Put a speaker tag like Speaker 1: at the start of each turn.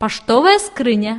Speaker 1: Поштовая скрыня.